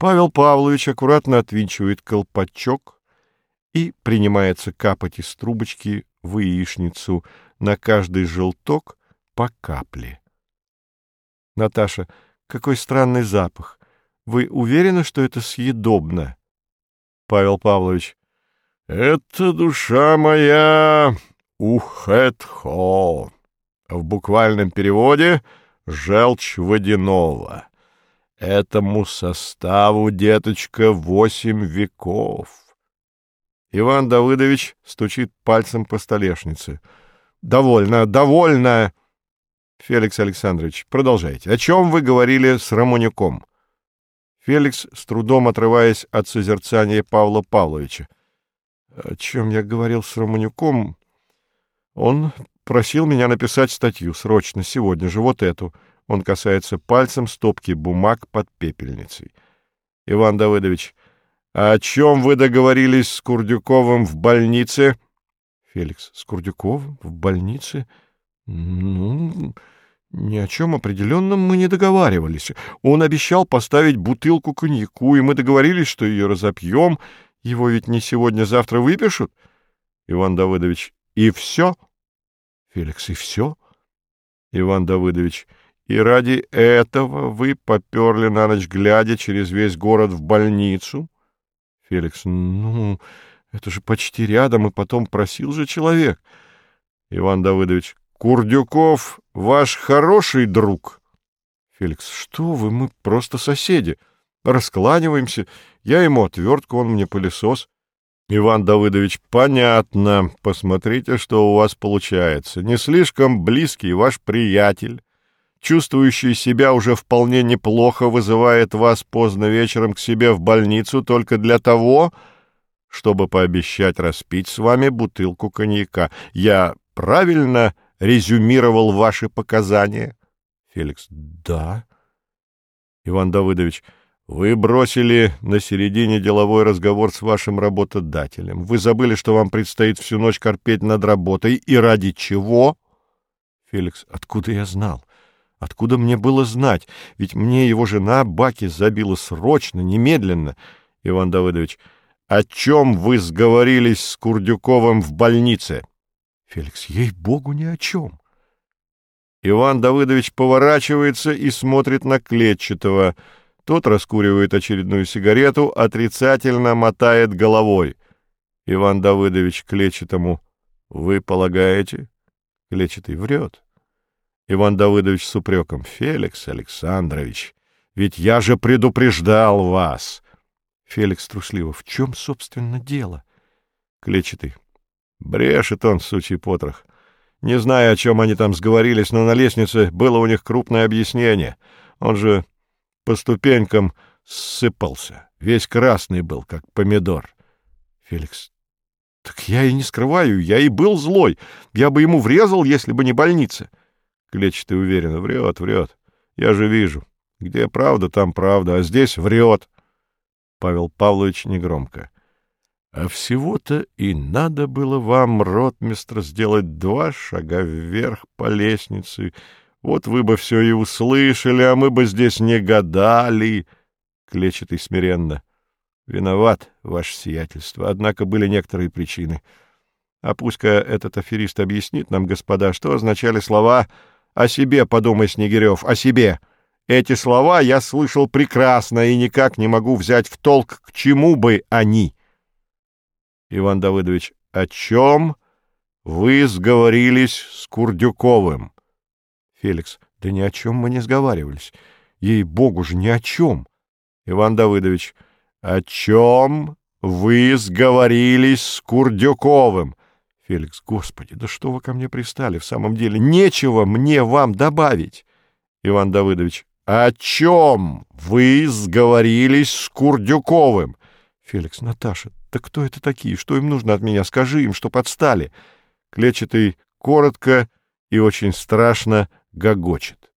Павел Павлович аккуратно отвинчивает колпачок и принимается капать из трубочки в яичницу на каждый желток по капле. Наташа, какой странный запах. Вы уверены, что это съедобно? Павел Павлович. Это душа моя ухетхо. В буквальном переводе желчь водяного. Этому составу, деточка, восемь веков. Иван Давыдович стучит пальцем по столешнице. «Довольно, довольно!» Феликс Александрович, продолжайте. О чем вы говорили с Рамонюком? Феликс, с трудом отрываясь от созерцания Павла Павловича. О чем я говорил с Романюком? Он просил меня написать статью срочно, сегодня же, вот эту. Он касается пальцем стопки бумаг под пепельницей. Иван Давыдович, а о чем вы договорились с Курдюковым в больнице? Феликс, с Курдюковым в больнице? Ну, ни о чем определенном мы не договаривались. Он обещал поставить бутылку коньяку, и мы договорились, что ее разопьем. Его ведь не сегодня-завтра выпишут. Иван Давыдович, и все? Феликс, и все? Иван Давыдович, и ради этого вы поперли на ночь глядя через весь город в больницу? Феликс, ну, это же почти рядом, и потом просил же человек. Иван Давыдович, Курдюков ваш хороший друг? Феликс, что вы, мы просто соседи. Раскланиваемся. Я ему отвертку, он мне пылесос. Иван Давыдович, понятно. Посмотрите, что у вас получается. Не слишком близкий ваш приятель, чувствующий себя уже вполне неплохо, вызывает вас поздно вечером к себе в больницу только для того, чтобы пообещать распить с вами бутылку коньяка. Я правильно резюмировал ваши показания? Феликс. Да. Иван Давыдович. Вы бросили на середине деловой разговор с вашим работодателем. Вы забыли, что вам предстоит всю ночь корпеть над работой. И ради чего? Феликс. Откуда я знал? Откуда мне было знать? Ведь мне его жена баки забила срочно, немедленно. Иван Давыдович. О чем вы сговорились с Курдюковым в больнице? Феликс. Ей-богу, ни о чем. Иван Давыдович поворачивается и смотрит на Клетчатого — тот раскуривает очередную сигарету, отрицательно мотает головой. Иван Давыдович Клечетому. «Вы полагаете?» Клечетый врет. Иван Давыдович с упреком. «Феликс Александрович, ведь я же предупреждал вас!» Феликс трусливо. «В чем, собственно, дело?» Клечетый. Брешет он, сучий потрох. Не знаю, о чем они там сговорились, но на лестнице было у них крупное объяснение. Он же по ступенькам сыпался. Весь красный был, как помидор. Феликс. Так я и не скрываю, я и был злой. Я бы ему врезал, если бы не больница. Клетчатый уверенно. Врет, врет. Я же вижу. Где правда, там правда, а здесь врет. Павел Павлович негромко. А всего-то и надо было вам, ротмистр, сделать два шага вверх по лестнице, вот вы бы все и услышали, а мы бы здесь не гадали. Клечатый смиренно. Виноват, ваше сиятельство, однако были некоторые причины. А пусть-ка этот аферист объяснит нам, господа, что означали слова «О себе подумай, Снегирев, о себе». Эти слова я слышал прекрасно и никак не могу взять в толк, к чему бы они. Иван Давыдович, о чем вы сговорились с Курдюковым? Феликс. Да ни о чем мы не сговаривались. Ей-богу же, ни о чем. Иван Давыдович. О чем вы сговорились с Курдюковым? Феликс. Господи, да что вы ко мне пристали? В самом деле, нечего мне вам добавить. Иван Давыдович. О чем вы сговорились с Курдюковым? Феликс. Наташа, да кто это такие? Что им нужно от меня? Скажи им, что подстали. Клетчатый коротко и очень страшно гогочет.